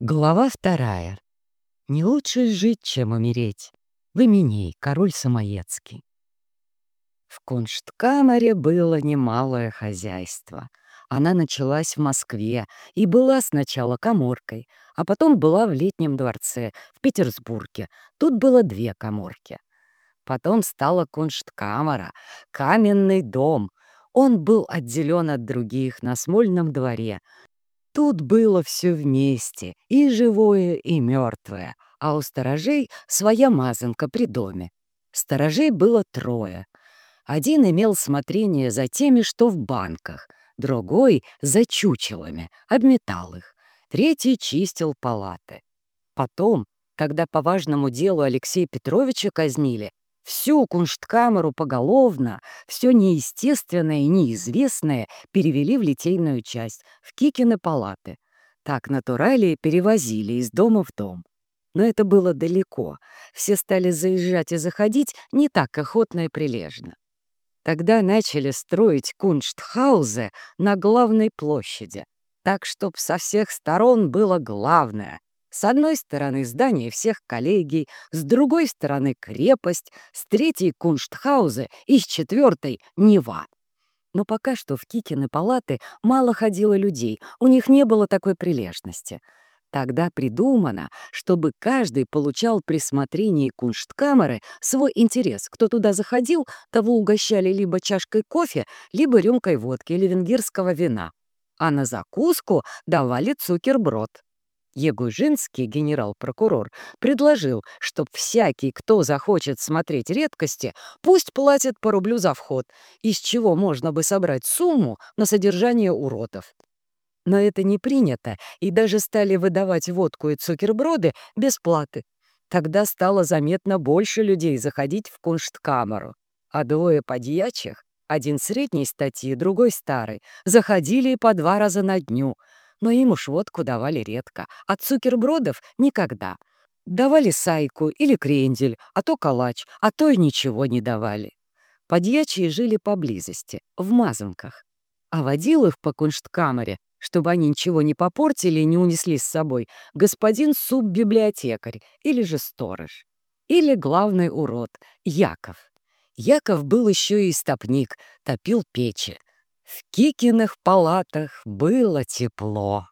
Глава вторая. Не лучше жить, чем умереть. Выменей, король Самоедский. В Куншткамере было немалое хозяйство. Она началась в Москве и была сначала коморкой, а потом была в Летнем дворце в Петербурге. Тут было две коморки. Потом стала Куншткамера, каменный дом. Он был отделен от других на Смольном дворе, Тут было все вместе, и живое, и мертвое, а у сторожей своя мазанка при доме. Сторожей было трое. Один имел смотрение за теми, что в банках, другой — за чучелами, обметал их, третий чистил палаты. Потом, когда по важному делу Алексея Петровича казнили, Всю куншткамеру поголовно, все неестественное и неизвестное перевели в литейную часть, в Кикины палаты. Так натуралии перевозили из дома в дом. Но это было далеко. Все стали заезжать и заходить не так охотно и прилежно. Тогда начали строить кунштхаузе на главной площади, так, чтоб со всех сторон было главное с одной стороны здание всех коллегий, с другой стороны крепость, с третьей кунштхаузы и с четвертой Нева. Но пока что в Кикины палаты мало ходило людей, у них не было такой прилежности. Тогда придумано, чтобы каждый получал при смотрении куншткамеры свой интерес. Кто туда заходил, того угощали либо чашкой кофе, либо рюмкой водки или венгерского вина. А на закуску давали цукерброд. Егужинский, генерал-прокурор, предложил, чтоб всякий, кто захочет смотреть редкости, пусть платит по рублю за вход, из чего можно бы собрать сумму на содержание уродов. Но это не принято, и даже стали выдавать водку и цукерброды без платы. Тогда стало заметно больше людей заходить в куншткамеру. А двое подьячих, один средней статьи, другой старой, заходили по два раза на дню — но им уж водку давали редко, а цукербродов — никогда. Давали сайку или крендель, а то калач, а то и ничего не давали. Подьячие жили поблизости, в мазанках, а водил их по куншткамере, чтобы они ничего не попортили и не унесли с собой, господин суббиблиотекарь или же сторож. Или главный урод — Яков. Яков был еще и стопник, топил печи. В Кикиных палатах было тепло.